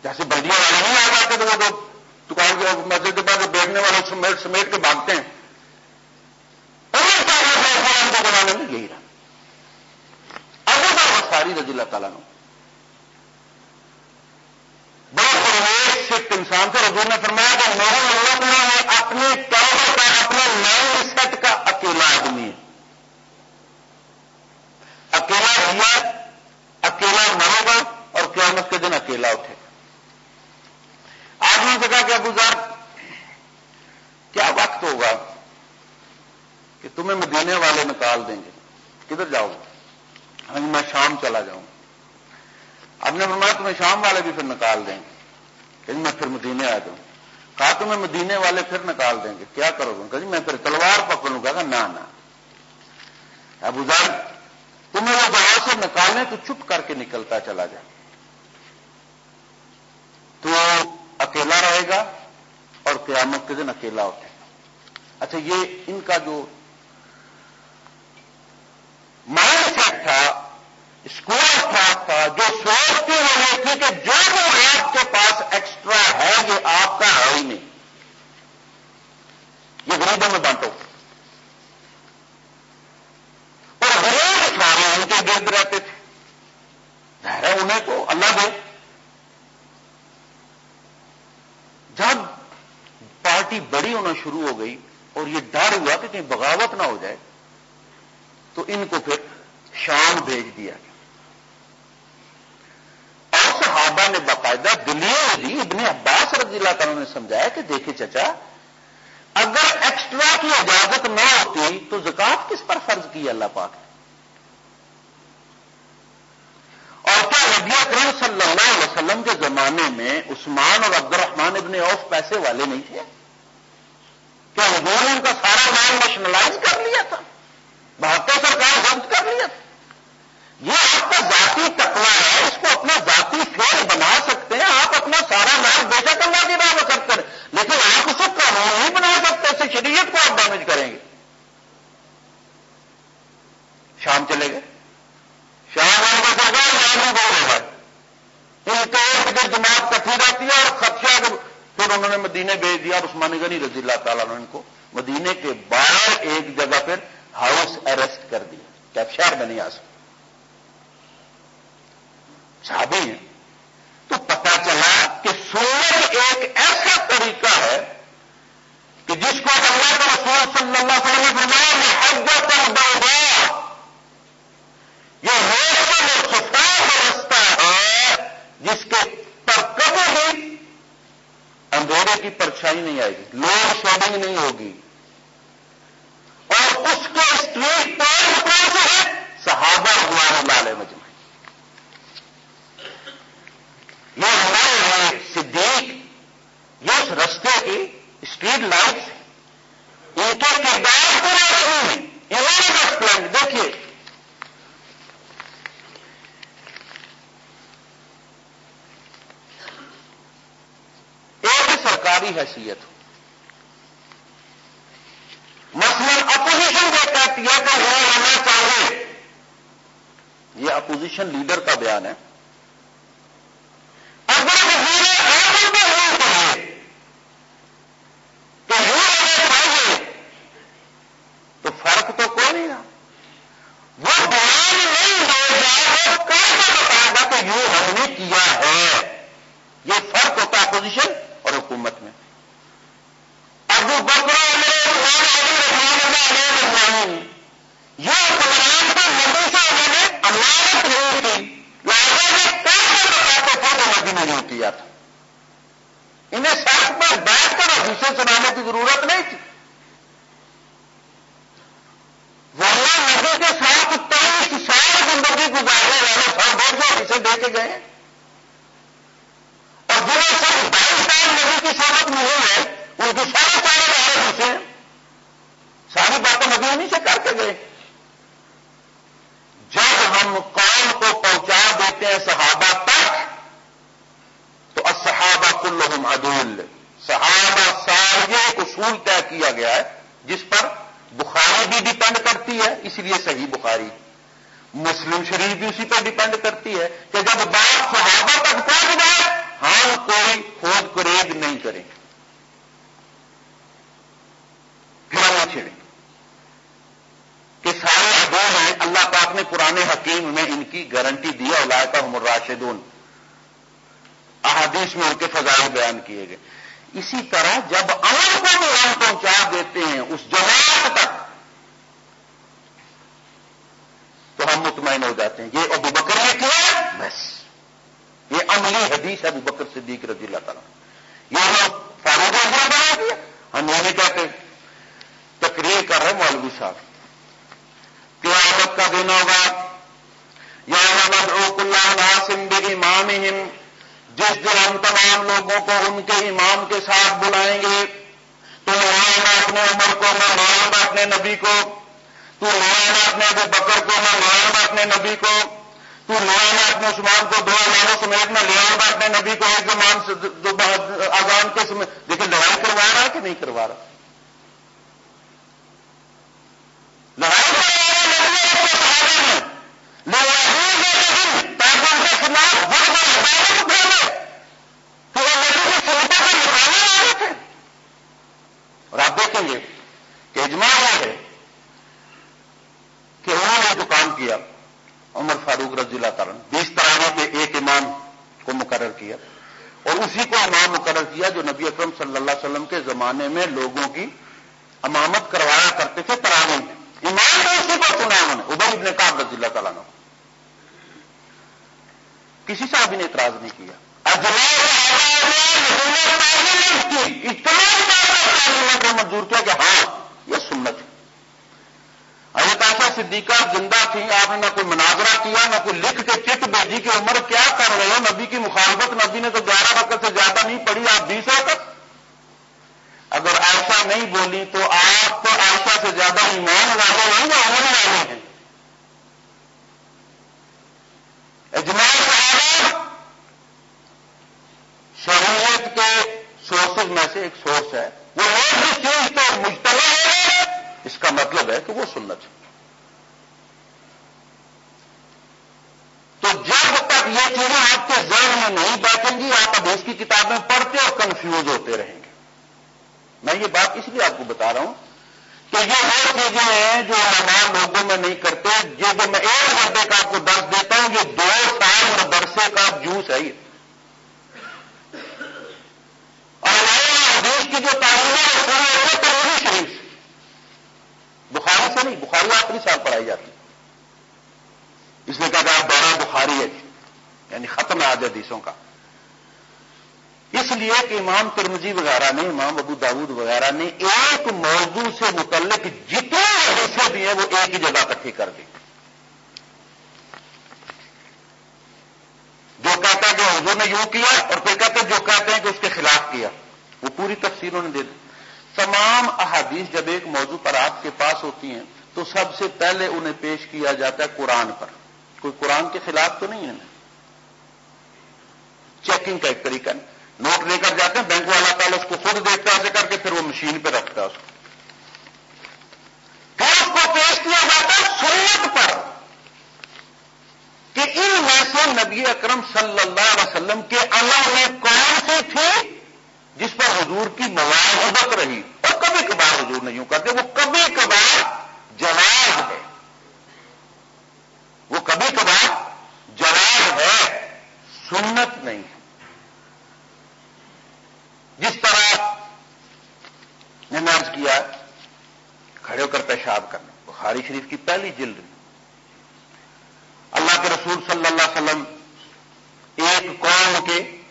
جیسے بلدیا والے نہیں آ جاتے تو وہ دکان کے مسجد کے بعد بیٹھنے والے سمیٹ سمیٹ کے بھاگتے ہیں۔ کو بنانے میں یہی رہا۔ ابو ساری رضی اللہ تعالیٰ نے بڑا انسان سے رضور نے فرمایا کہ میرے ملک میں اپنے ٹاور کا اپنے مائنڈ سیٹ کا اکیلا آدمی ہے۔ اکیلا رہا اکیلا مرے گا اور قیامت کے دن اکیلا اٹھے۔ آج نے کہا کہ ابو ذر، کیا وقت ہوگا؟ کہ تمہیں مدینے والے نکال دیں گے۔ کدھر جاؤ؟ گے ہاں جی، میں شام چلا جاؤں۔ اب نے فرمایا تمہیں شام والے بھی پھر نکال دیں۔ گے کہ جی، میں پھر مدینے آ جاؤں۔ کہا، تمہیں مدینے والے پھر نکال دیں گے۔ کیا کرو گے کہ جی، میں پھر تلوار پکڑوں گا۔ نہ نہ۔ ابو ذر، تمہیں وہ جہاں سے نکالنے تو چپ کر کے نکلتا چلا جائے تو اکیلا رہے گا اور قیامت کے دن اکیلا اٹھے گا اچھا یہ ان کا جو مائنڈ سیٹ تھا، اسکول آف تھاٹ تھا، جو سوچتے ہوئے تھے کہ جو بھی آپ کے پاس ایکسٹرا ہے، یہ آپ کا ہے ہی نہیں۔ یہ غریبوں میں بانٹو اور غریب سارے ان کے گرد رہتے تھے۔ ظاہر ہے انہیں تو اللہ دے۔ جب پارٹی بڑی ہونا شروع ہو گئی اور یہ ڈر ہوا کہ کہیں بغاوت نہ ہو جائے تو ان کو پھر شام بھیج دیا گیا۔ اور صحابہ نے باقاعدہ دلیل دی ابن عباس رضی اللہ تعالیٰ نے سمجھایا کہ دیکھے چچا، اگر ایکسٹرا کی اجازت نہ ہوتی تو زکات کس پر فرض کی اللہ پاک نے؟ اور کیا نبی اکرم صلی اللہ علیہ وسلم کے زمانے میں عثمان اور عبد الرحمان ابن اوف پیسے والے نہیں تھے؟ کیا حضور ان کا سارا ڈالو ان کو اپوزیشن اور حکومت میں۔ ابو بکر یہ حکمران سے انہوں نے امانت نہیں کی۔ مدینہ نہیں کیا تھا؟ انہیں سڑک پر بیٹھ کر حصے سنانے کی ضرورت نہیں تھی۔ نبی کو، تو لے اپنے ابو بکر کو، میں لے آنا اپنے نبی کو، تو لے اپنے عثمان کو، دو اماموں سمیت میں لے آنا اپنے نبی کو، ایک امام سے آزان کے سمیت دیکھیں لڑائی کروا رہا ہے کہ نہیں کروا رہا؟ اور آپ دیکھیں گے کہ اجماع ہے کہ انہوں نے جو کام کیا، عمر فاروق رضی اللہ تعالیٰ نے، بیس طرح کے ایک امام کو مقرر کیا اور اسی کو امام مقرر کیا جو نبی اکرم صلی اللہ علیہ وسلم کے زمانے میں لوگوں کی امامت کروایا کرتے تھے ترانے میں۔ امام نے اسی کو چنا انہوں نے ابئی ابن کام رضی اللہ تعالیٰ نے۔ کسی صاحب نے اعتراض نہیں کیا۔ اجماع اتنا منظور کیا کہ ہاں یہ سنت ہے۔ حضرت آشا صدیقہ زندہ تھی، آپ نے نہ کوئی مناظرہ کیا، نہ کوئی لکھ کے چٹ بھیجی کہ عمر کیا کر رہے ہو؟ نبی کی مخالفت، نبی نے تو گیارہ وقت سے زیادہ نہیں پڑھی، آپ بیس وقت اگر ایسا نہیں بولی تو آپ تو ایسا سے زیادہ ایمان والے ہیں یا عمر والے ہیں؟ اجماع شہریت کے سورسز میں سے ایک سورس ہے۔ وہ جس چیز پہ مشتمل ہے اس کا مطلب ہے کہ وہ سنت ہے۔ تو جب تک یہ چیزیں آپ کے ذہن میں نہیں بیٹھیں گی، آپ اب اس کی کتابیں پڑھتے اور کنفیوز ہوتے رہیں گے۔ میں یہ بات اس لیے آپ کو بتا رہا ہوں کہ یہ وہ چیزیں ہیں جو ہمارے لوگوں میں نہیں کرتے، جو میں ایک گھنٹے کا آپ کو درس دیتا ہوں، یہ دو سال مدرسے کا جوس ہے یہ۔ اور حدیث کی جو تعلیم ہے وہ ترویج شریف بخاری سے نہیں بخاری آخری سال پڑھائی جاتی۔ اس نے کہا کہ آپ دورہ بخاری ہے جی، یعنی ختم ہے آج حدیثوں کا۔ اس لیے کہ امام ترمجی وغیرہ نے، امام ابو داود وغیرہ نے ایک موضوع سے متعلق جتنے حدیثیں بھی ہیں، وہ ایک ہی جگہ اکٹھی کر دی۔ جو کہتا ہے کہ حضور نے یوں کیا اور کوئی کہتے جو کہتے ہیں کہ اس کے خلاف کیا۔ وہ پوری تفصیل انہوں نے دے دی۔ تمام احادیث جب ایک موضوع پر آپ کے پاس ہوتی ہیں تو سب سے پہلے انہیں پیش کیا جاتا ہے قرآن پر۔ کوئی قرآن کے خلاف تو نہیں ہے نا؟ چیکنگ کا ایک طریقہ نوٹ لے کر جاتے ہیں بینک والا تعالیٰ اس کو خود دیکھتا ہے کر کے پھر وہ مشین پہ رکھتا ہے اس کو۔ پھر اس کو پیش کیا جاتا ہے سنت پر کہ ان میں سے نبی اکرم صلی اللہ علیہ وسلم کے اللہ میں کون سی تھی جس پر حضور کی مواحبت رہی؟ اور کبھی کبھار حضور نہیں یوں کرتے وہ کبھی کبھار جواب ہے۔ وہ کبھی کبھار جواب ہے، سنت نہیں۔ ہے جس طرح نے مرض کیا، کھڑے ہو کر پیشاب کرنا بخاری شریف کی پہلی جلد۔ اللہ کے رسول صلی اللہ علیہ وسلم ایک قوم کے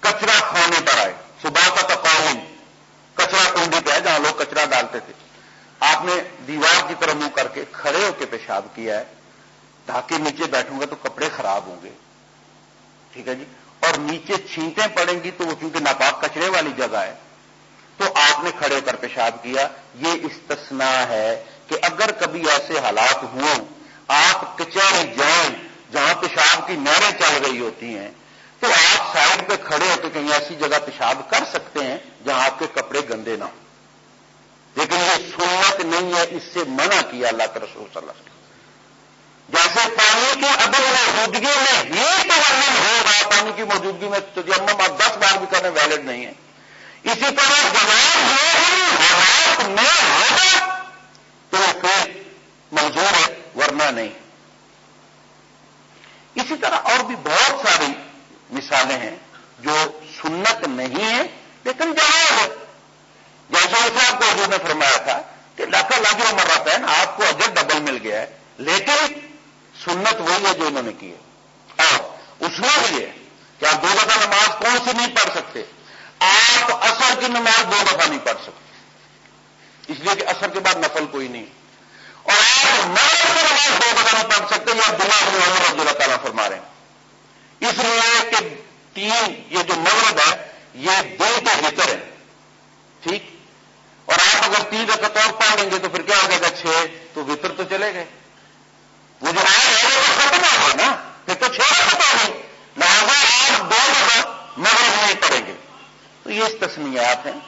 کچرا کھانے پر آئے۔ صبح کا تقاون کچرا کنڈی پہ ہے جہاں لوگ کچرا ڈالتے تھے۔ آپ نے دیوار کی طرح منہ کر کے کھڑے ہو کے پیشاب کیا ہے ڈھاکے نیچے بیٹھوں گا تو کپڑے خراب ہوں گے۔ ٹھیک ہے جی؟ اور نیچے چھینٹیں پڑیں گی تو وہ چونکہ ناپاک کچرے والی جگہ ہے۔ تو آپ نے کھڑے ہو کر پیشاب کیا۔ یہ استثنا ہے کہ اگر کبھی ایسے حالات ہوں، آپ کچہری جائیں جہاں پیشاب کی نہریں چل رہی ہوتی ہیں، تو آپ سائڈ پہ کھڑے ہو کے کہیں ایسی جگہ پیشاب کر سکتے ہیں جہاں آپ کے کپڑے گندے نہ ہوں۔ لیکن یہ سنت نہیں ہے، اس سے منع کیا اللہ کے رسول صلی اللہ علیہ وسلم جیسے پانی کی ادب موجودگی میں یہ تو ورنن ہوگا، پانی کی موجودگی میں تو جب آپ دس بار بھی کرنے ویلڈ نہیں ہے۔ اسی طرح جواب حالات میں ہوگا تو پھر منظور ہے، ورنہ نہیں۔ اسی طرح اور بھی بہت ساری مثالیں ہیں جو سنت نہیں ہے لیکن جواب ہے۔ جیسا ویسے آپ کو حضور نے فرمایا تھا کہ لاکھوں لاکھ عمر رہتا ہے نا، آپ کو اجر ڈبل مل گیا ہے۔ لیکن سنت وہی ہے جو انہوں نے کی ہے۔ اور اس میں بھی ہے کہ آپ دو دفعہ نماز کون سی نہیں پڑھ سکتے۔ آپ اثر کی نماز دو دفعہ نہیں پڑھ سکتے۔ اس لیے کہ اثر کے بعد نفل کوئی نہیں۔ اور آپ مرد کی نماز دو دفعہ نہیں پڑھ سکتے یا دماغ میں رضی اللہ تعالیٰ فرما رہے ہیں۔ اس لیے کہ تین، یہ جو مغرب ہے، یہ دو کے بہتر ہے ٹھیک؟ اور آپ اگر تین رقط اور پڑھ لیں گے تو پھر کیا ہو جائے گا؟ چھ. تو وطر تو چلے گئے۔ وہ جو آج ہے وہ ختم ہوگا نا۔ پھر تو چھ رقط آ گئی لہٰذا آپ دو رقط مغرب نہیں پڑیں گے۔ تو یہ تسمیات ہیں۔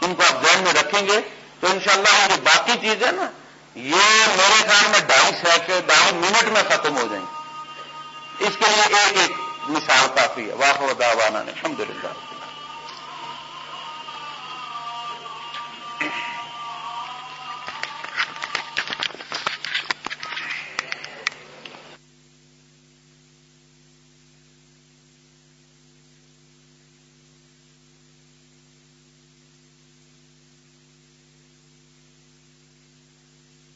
ان کو آپ ذہن میں رکھیں گے۔ تو انشاءاللہ شاء جو باقی چیز ہے نا، یہ میرے خیال میں ڈھائی سیکنڈ ڈھائی منٹ میں ختم ہو جائیں۔ گے اس کے لیے ایک ایک مثال کافی ہے۔ واہ داوانا نے الحمد للہ